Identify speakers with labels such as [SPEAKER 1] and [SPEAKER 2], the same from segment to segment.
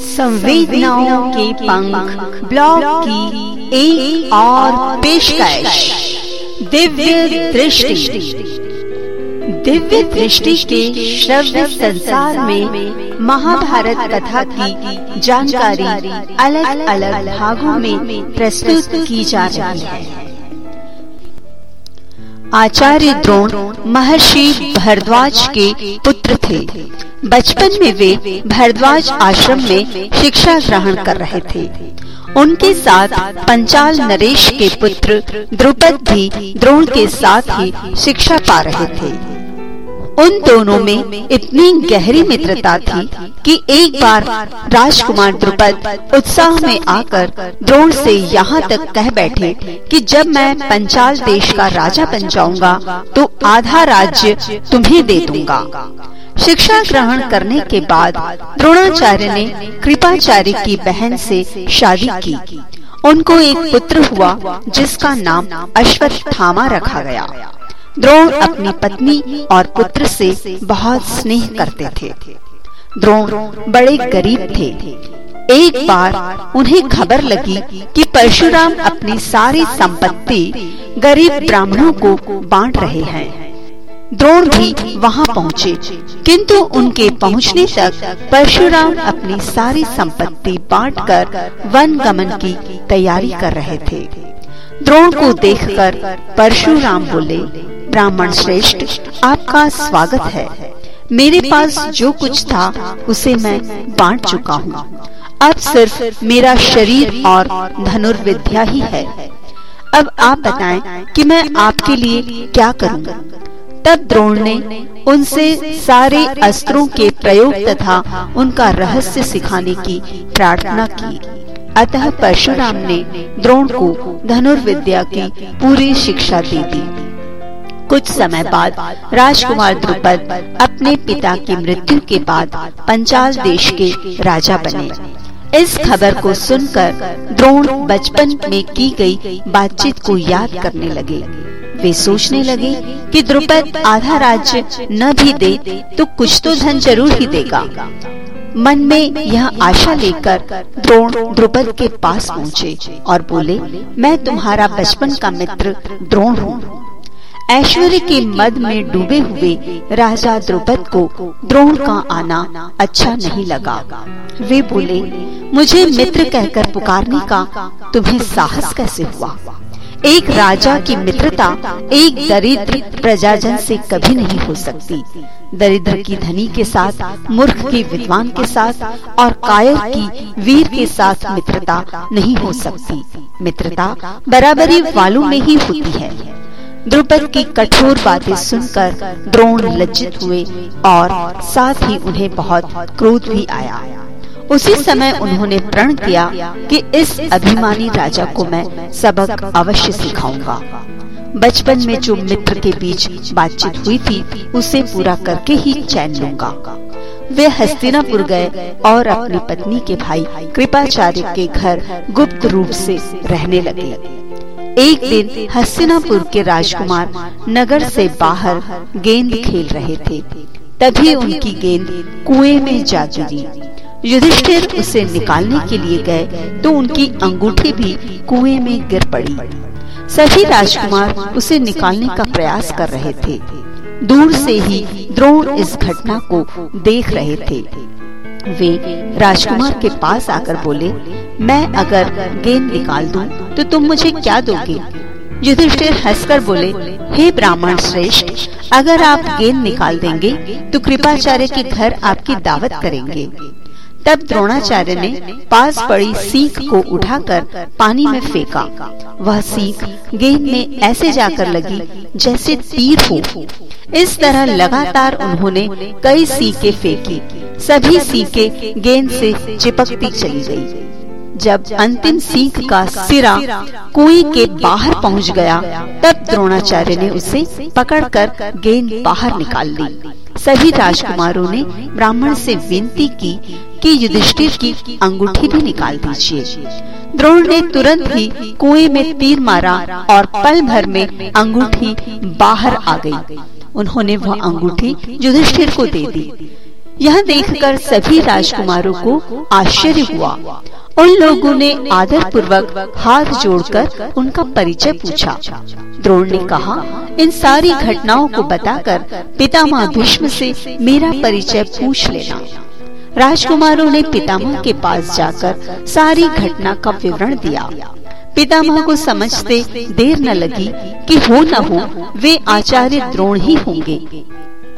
[SPEAKER 1] संवेदनाओं के पंख, ब्लॉग की एक और पेशकश, दिव्य दृष्टि। दिव्य दृष्टि के श्रव्य संसार में महाभारत कथा की जानकारी अलग अलग भागों में प्रस्तुत की जा रही है। आचार्य द्रोण महर्षि भरद्वाज के पुत्र थे। बचपन में वे भरद्वाज आश्रम में शिक्षा ग्रहण कर रहे थे। उनके साथ पंचाल नरेश के पुत्र द्रुपद भी द्रोण के साथ ही शिक्षा पा रहे थे। उन दोनों में इतनी गहरी मित्रता थी कि एक बार राजकुमार द्रुपद उत्साह में आकर द्रोण से यहाँ तक कह बैठे कि जब मैं पंचाल देश का राजा बन जाऊँगा तो आधा राज्य तुम्हें दे दूँगा। शिक्षा ग्रहण करने के बाद द्रोणाचार्य ने कृपाचार्य की बहन से शादी की। उनको एक पुत्र हुआ, जिसका नाम अश्वत्थामा रखा गया। द्रोण अपनी पत्नी और पुत्र से बहुत स्नेह करते थे। द्रोण बड़े गरीब थे। एक बार उन्हें खबर लगी कि परशुराम अपनी सारी संपत्ति गरीब ब्राह्मणों को बांट रहे हैं। द्रोण भी वहाँ पहुँचे, किंतु उनके पहुँचने तक परशुराम अपनी सारी संपत्ति बांटकर वन गमन की तैयारी कर रहे थे। द्रोण को देखकर परशुराम बोले ब्राह्मण श्रेष्ठ, आपका स्वागत है। मेरे पास जो कुछ था, उसे मैं बांट चुका हूँ। अब सिर्फ़ मेरा शरीर और धनुर्विद्या ही है। अब आप बताएँ कि मैं आपके लिए क्या करूँगा तब द्रोण ने उनसे सारे अस्त्रों के प्रयोग तथा उनका रहस्य सिखाने की प्रार्थना की। अतः परशुराम ने द्रोण को धनुर्विद्या की पूरी शिक्षा दे दी। कुछ समय बाद राजकुमार द्रुपद अपने पिता की मृत्यु के बाद पंचाल देश के राजा बने। इस खबर को सुनकर द्रोण बचपन में की गई बातचीत को याद करने लगे। वे सोचने लगे कि द्रुपद आधा राज्य न भी दे तो कुछ तो धन ज़रूर ही देगा। मन में यह आशा लेकर द्रोण द्रुपद के पास पहुँचे और बोले, मैं तुम्हारा बचपन का मित्र द्रोण हूँ। ऐश्वर्य के मद में डूबे हुए राजा द्रुपद को द्रोण का आना अच्छा नहीं लगा। वे बोले मुझे मित्र कहकर पुकारने का तुम्हें साहस कैसे हुआ? एक राजा की मित्रता एक दरिद्र प्रजाजन से कभी नहीं हो सकती। दरिद्र की धनी के साथ मूर्ख की विद्वान के साथ और कायर की वीर के साथ मित्रता नहीं हो सकती। मित्रता बराबरी वालों में ही होती है। द्रुपद की कठोर बातें सुनकर द्रोण लज्जित हुए और साथ ही उन्हें बहुत क्रोध भी आया। उसी समय उन्होंने प्रण किया कि इस अभिमानी राजा को मैं सबक अवश्य सिखाऊँगा। बचपन में जो मित्र के बीच बातचीत हुई थी, उसे पूरा करके ही चैन लूँगा। वे हस्तिनापुर गए और अपनी पत्नी के भाई कृपाचार्य के घर गुप्त रूप से रहने लगे। एक दिन हस्तिनापुर के राजकुमार नगर से बाहर गेंद खेल रहे थे। तभी उनकी गेंद कुएँ में जा गिरी। युधिष्ठिर उसे निकालने के लिए गए तो उनकी अंगूठी भी कुएँ में गिर पड़ी। सभी राजकुमार उसे निकालने का प्रयास कर रहे थे। दूर से ही द्रोण इस घटना को देख रहे थे। वे राजकुमार के पास आकर बोले, मैं अगर गेंद निकाल दूँ तो तुम मुझे क्या दोगे? युधिष्ठिर हंसकर बोले, हे ब्राह्मण श्रेष्ठ, अगर आप गेंद निकाल देंगे तो कृपाचार्य के घर आपकी दावत करेंगे. तब द्रोणाचार्य ने पास पड़ी सीख को उठाकर पानी में फेंका। वह सीख गेंद में ऐसे जाकर लगी जैसे तीर हो। इस तरह लगातार उन्होंने कई सीखे फेंकी। सभी सीखे, गेंद से चिपकती चली गई। जब अंतिम सीख का सिरा कुएँ के बाहर पहुँच गया, तब द्रोणाचार्य ने उसे पकड़कर गेंद बाहर निकाल ली सभी राजकुमारों ने ब्राह्मण से विनती की कि युधिष्ठिर की अंगूठी भी निकाल दीजिए। द्रोण ने तुरंत ही कुएँ में तीर मारा और पल भर में अंगूठी बाहर आ गई। उन्होंने वह अंगूठी युधिष्ठिर को दे दी। यह देखकर सभी राजकुमारों को आश्चर्य हुआ। उन लोगों ने आदर पूर्वक हाथ जोड़कर उनका परिचय पूछा। द्रोण ने कहा, इन सारी घटनाओं को बताकर पितामह भीष्म से मेरा परिचय पूछ लेना। राजकुमारों ने पितामह के पास जाकर सारी घटना का विवरण दिया। पितामह को समझते देर न लगी कि हो न हो, वे आचार्य द्रोण ही होंगे।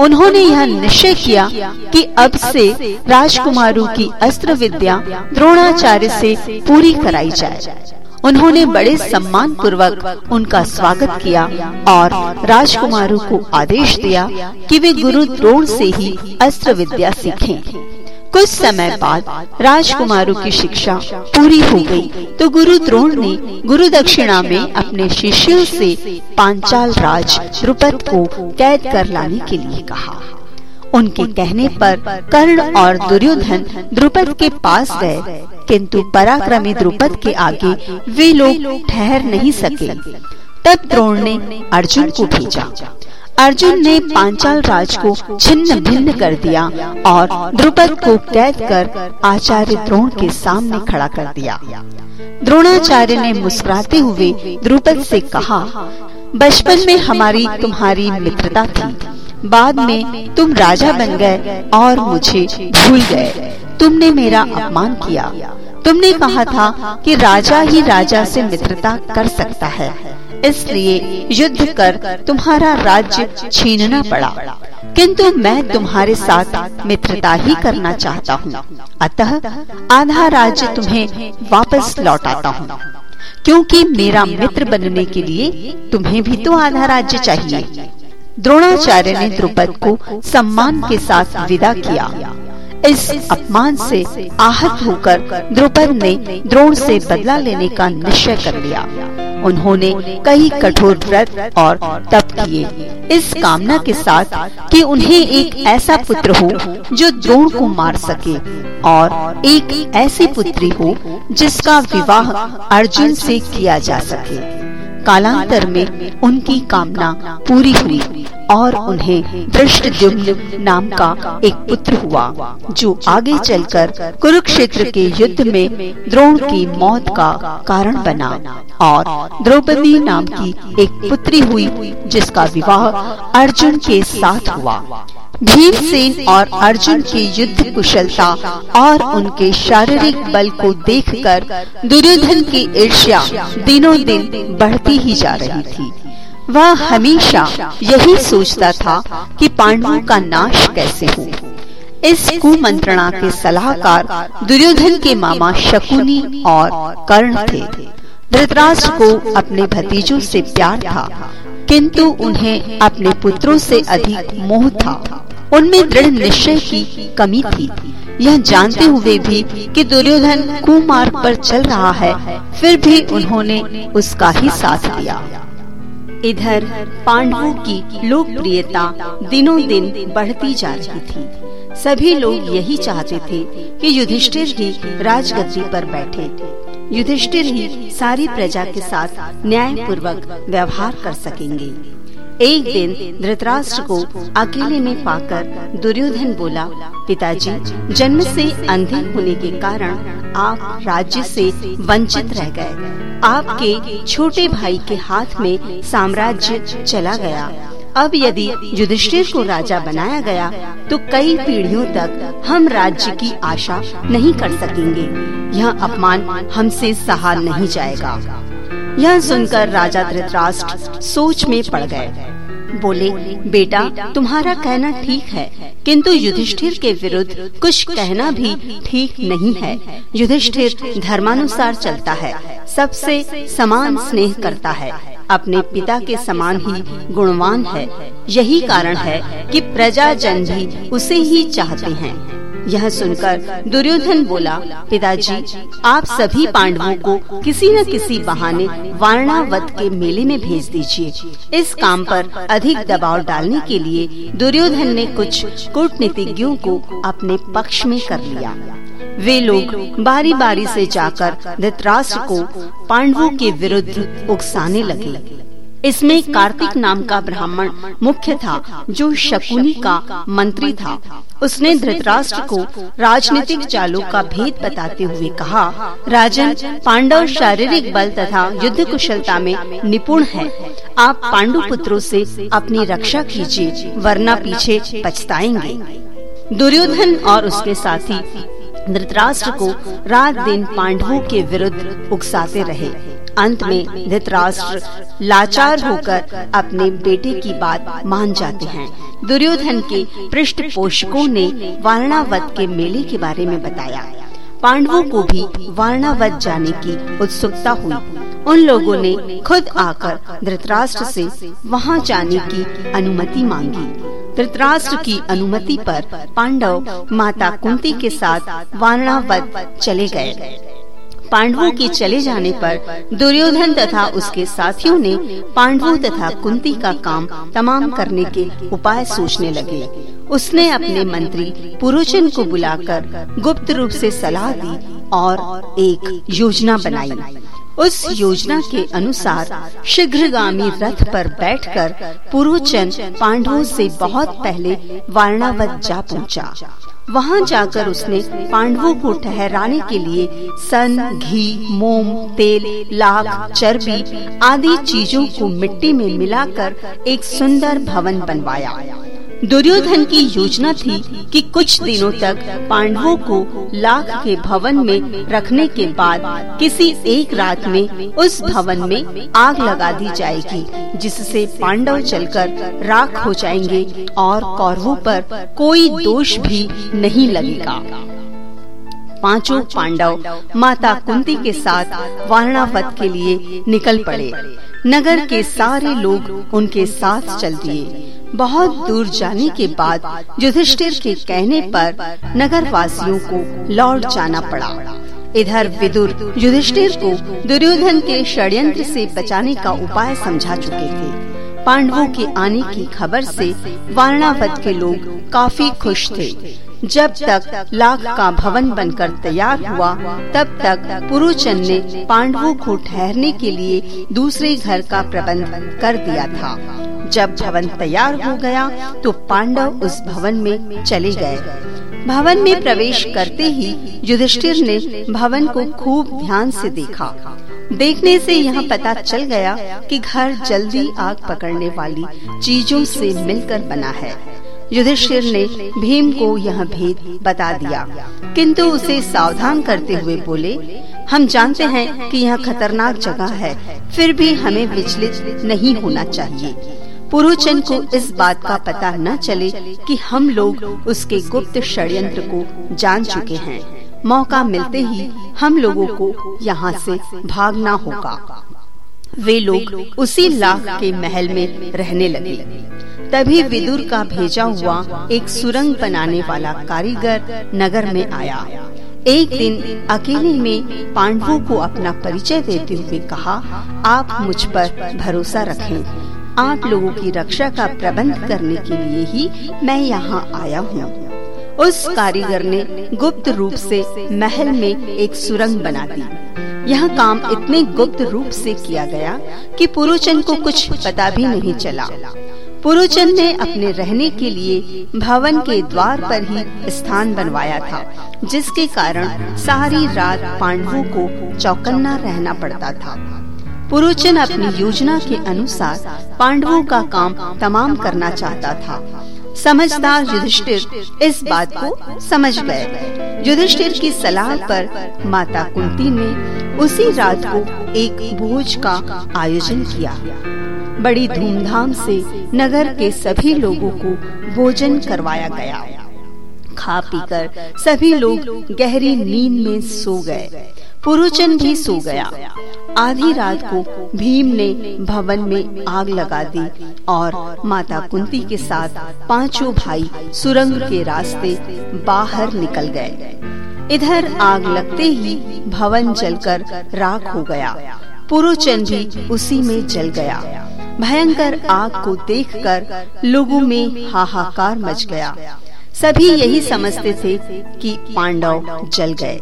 [SPEAKER 1] उन्होंने यह निश्चय किया कि अब से राजकुमारों की अस्त्र विद्या द्रोणाचार्य से पूरी कराई जाए उन्होंने बड़े सम्मान पूर्वक उनका स्वागत किया और राजकुमारों को आदेश दिया कि वे गुरु द्रोण से ही अस्त्र विद्या सीखें। कुछ समय बाद राजकुमारों की शिक्षा पूरी हो गई। तो गुरु द्रोण ने गुरु दक्षिणा में अपने शिष्यों से पांचाल राज द्रुपद को कैद कर लाने के लिए कहा। उनके कहने पर कर्ण और दुर्योधन द्रुपद के पास गए, किंतु पराक्रमी द्रुपद के आगे वे लोग ठहर नहीं सके। तब द्रोण ने अर्जुन को भेजा। अर्जुन ने पांचाल राज को छिन्न भिन्न कर दिया और द्रुपद को कैद कर आचार्य द्रोण के सामने खड़ा कर दिया। द्रोणाचार्य ने मुस्कुराते हुए द्रुपद से कहा बचपन में हमारी तुम्हारी मित्रता थी। बाद में तुम राजा बन गए और मुझे भूल गए। तुमने मेरा अपमान किया। तुमने कहा था कि राजा ही राजा से मित्रता कर सकता है। इसलिए युद्ध कर तुम्हारा राज्य छीनना पड़ा। किंतु मैं तुम्हारे साथ मित्रता ही करना चाहता हूँ। अतः आधा राज्य तुम्हें वापस लौटाता हूँ। क्योंकि मेरा मित्र बनने के लिए तुम्हें भी तो आधा राज्य चाहिए। द्रोणाचार्य ने द्रुपद को सम्मान के साथ विदा किया। इस अपमान से आहत होकर द्रुपद ने द्रोण से बदला लेने का निश्चय कर लिया। उन्होंने कई कठोर व्रत और तप किए। इस कामना के साथ कि उन्हें एक ऐसा पुत्र हो जो द्रोण को मार सके और एक ऐसी पुत्री हो जिसका विवाह अर्जुन से किया जा सके। कालांतर में उनकी कामना पूरी हुई और उन्हें दृष्ट नाम का एक पुत्र हुआ, जो आगे चलकर कुरुक्षेत्र के युद्ध में द्रोण की मौत का कारण बना और द्रौपदी नाम की एक पुत्री हुई, जिसका विवाह अर्जुन के साथ हुआ। भीमसेन और अर्जुन की युद्ध कुशलता और उनके शारीरिक बल को देखकर दुर्योधन की ईर्ष्या दिनों दिन बढ़ती ही जा रही थी। वह हमेशा यही सोचता था कि पांडवों का नाश कैसे हो। इस कुमंत्रणा के सलाहकार दुर्योधन के मामा शकुनी और कर्ण थे। धृतराष्ट्र को अपने भतीजों से प्यार था। किंतु उन्हें अपने पुत्रों से अधिक मोह था। उनमें दृढ़ निश्चय की कमी थी। यह जानते हुए भी कि दुर्योधन कुमार्ग पर चल रहा है, फिर भी उन्होंने उसका ही साथ दिया। इधर पांडवों की लोकप्रियता दिनों दिन बढ़ती जा रही थी। सभी लोग यही चाहते थे कि युधिष्ठिर ही राजगद्दी पर बैठे। युधिष्ठिर ही सारी प्रजा के साथ न्याय पूर्वक व्यवहार कर सकेंगे। एक दिन धृतराष्ट्र को अकेले में पाकर दुर्योधन बोला, पिताजी, जन्म से अंधे होने के कारण आप राज्य से वंचित रह गए। आपके छोटे भाई के हाथ में साम्राज्य चला गया। अब यदि युधिष्ठिर को राजा बनाया गया तो कई पीढ़ियों तक हम राज्य की आशा नहीं कर सकेंगे। यह अपमान हमसे सहा नहीं जाएगा। यह सुनकर राजा धृतराष्ट्र सोच में पड़ गए। बोले, बेटा, तुम्हारा कहना ठीक है, किंतु युधिष्ठिर के विरुद्ध कुछ कहना भी ठीक नहीं है। युधिष्ठिर धर्मानुसार चलता है, सबसे समान स्नेह करता है। अपने पिता के समान ही गुणवान है। यही कारण है कि प्रजा जन भी उसे ही चाहते हैं। यह सुनकर दुर्योधन बोला पिताजी आप सभी पांडवों को किसी न किसी बहाने वारणावत के मेले में भेज दीजिए। इस काम पर अधिक दबाव डालने के लिए दुर्योधन ने कुछ कूटनीतिज्ञों को अपने पक्ष में कर लिया। वे लोग बारी बारी से जाकर धृतराष्ट्र को पांडवों के विरुद्ध उकसाने लगे। इसमें कार्तिक नाम का ब्राह्मण मुख्य था, जो शकुनी का मंत्री था। उसने धृतराष्ट्र को राजनीतिक चालों का भेद बताते हुए कहा, राजन, पांडव शारीरिक बल तथा युद्ध कुशलता में निपुण है। आप पांडु पुत्रों से अपनी रक्षा कीजिए, वरना पीछे पछताएँगे। दुर्योधन और उसके साथी धृतराष्ट्र को रात दिन पांडवों के विरुद्ध उकसाते रहे। अंत में धृतराष्ट्र लाचार होकर अपने बेटे की बात मान जाते हैं। दुर्योधन के पृष्ठ पोषकों ने वारणावत के मेले के बारे में बताया। पांडवों को भी वारणावत जाने की उत्सुकता हुई। उन लोगों ने खुद आकर धृतराष्ट्र से वहाँ जाने की अनुमति मांगी। धृतराष्ट्र की अनुमति पर पांडव माता कुंती के साथ वारणावत चले गए। पांडवों के चले जाने पर दुर्योधन तथा उसके साथियों ने पांडवों तथा कुंती का काम तमाम करने के उपाय सोचने लगे। उसने अपने मंत्री पुरोचन को बुलाकर गुप्त रूप से सलाह दी और एक योजना बनाई। उस योजना के अनुसार शीघ्रगामी रथ पर बैठकर पुरोचन पांडवों से बहुत पहले वारणावत जा पहुँचा। वहाँ जाकर उसने पांडवों को ठहराने के लिए सन, घी, मोम, तेल, लाख, चर्बी आदि चीज़ों को मिट्टी में मिलाकर एक सुंदर भवन बनवाया दुर्योधन की योजना थी कि कुछ दिनों तक पांडवों को लाख के भवन में रखने के बाद किसी एक रात में उस भवन में आग लगा दी जाएगी, जिससे पांडव चलकर राख हो जाएँगे और कौरवों पर कोई दोष भी नहीं लगेगा। पाँचों पांडव माता कुंती के साथ वारणावत के लिए निकल पड़े। नगर के सारे लोग उनके साथ चल दिए। बहुत दूर जाने के बाद युधिष्ठिर के कहने पर नगर वासियों को लौट जाना पड़ा। इधर विदुर युधिष्ठिर को दुर्योधन के षड्यंत्र से बचाने का उपाय समझा चुके थे। पांडवों के आने की खबर से वारणावत के लोग काफ़ी खुश थे। जब तक लाख का भवन बनकर तैयार हुआ, तब तक पुरुचन ने पांडवों को ठहरने के लिए दूसरे घर का प्रबंध कर दिया था। जब भवन तैयार हो गया तो पांडव उस भवन में चले गए। भवन में प्रवेश करते ही युधिष्ठिर ने भवन को खूब ध्यान से देखा। देखने से यह पता चल गया कि घर जल्दी आग पकड़ने वाली चीज़ों से मिलकर बना है। युधिष्ठिर ने भीम को यह भेद बता दिया। किंतु उसे सावधान करते हुए बोले, हम जानते हैं कि यह खतरनाक जगह है, फिर भी हमें विचलित नहीं होना चाहिए। पुरुचन को इस बात का पता न चले कि हम लोग उसके गुप्त षड्यंत्र को जान चुके हैं। मौका मिलते ही हम लोगों को यहाँ से भागना होगा। वे लोग उसी लाख के महल में रहने लगे। तभी विदुर का भेजा हुआ एक सुरंग बनाने वाला कारीगर नगर में आया। एक दिन अकेले में पांडवों को अपना परिचय देते हुए कहा, आप मुझ पर भरोसा रखें। आप लोगों की रक्षा का प्रबंध करने के लिए ही मैं यहाँ आया हूँ। उस कारीगर ने गुप्त रूप से महल में एक सुरंग बना दी। यह काम इतने गुप्त रूप से किया गया कि पुरुचन को कुछ पता भी नहीं चला। पुरुचन ने अपने रहने के लिए भवन के द्वार पर ही स्थान बनवाया था, जिसके कारण सारी रात पांडवों को चौकन्ना रहना पड़ता था। पुरुचन अपनी योजना के अनुसार पांडवों का काम तमाम करना चाहता था। समझदार युधिष्ठिर इस बात को समझ गए। युधिष्ठिर की सलाह पर माता कुंती ने उसी रात को एक भोज का आयोजन किया। बड़ी धूमधाम से नगर के सभी लोगों को भोजन करवाया गया। खा पीकर सभी लोग गहरी नींद में सो गए। पुरुचन भी सो गया। आधी रात को भीम ने भवन में आग लगा दी और माता कुंती के साथ पाँचों भाई सुरंग के रास्ते बाहर निकल गए। इधर आग लगते ही भवन जलकर राख हो गया। पुरुचन भी उसी में जल गया। भयंकर आग को देखकर लोगों में हाहाकार मच गया। सभी यही समझते थे कि पांडव जल गए।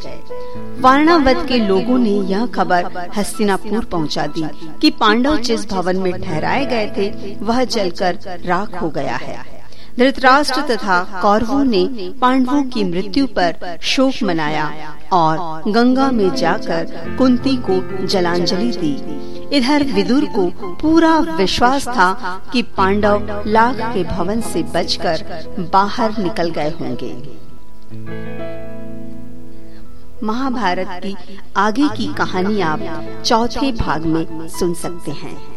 [SPEAKER 1] वारणावत के लोगों ने यह खबर हस्तिनापुर पहुँचा दी कि पांडव जिस भवन में ठहराए गए थे, वह जलकर राख हो गया है। धृतराष्ट्र तथा कौरवों ने पांडवों की मृत्यु पर शोक मनाया और गंगा में जाकर कुंती को जलांजलि दी। इधर विदुर को पूरा विश्वास था कि पांडव लाख के भवन से बचकर बाहर निकल गए होंगे। महाभारत की आगे की कहानी आप चौथे भाग में सुन सकते हैं।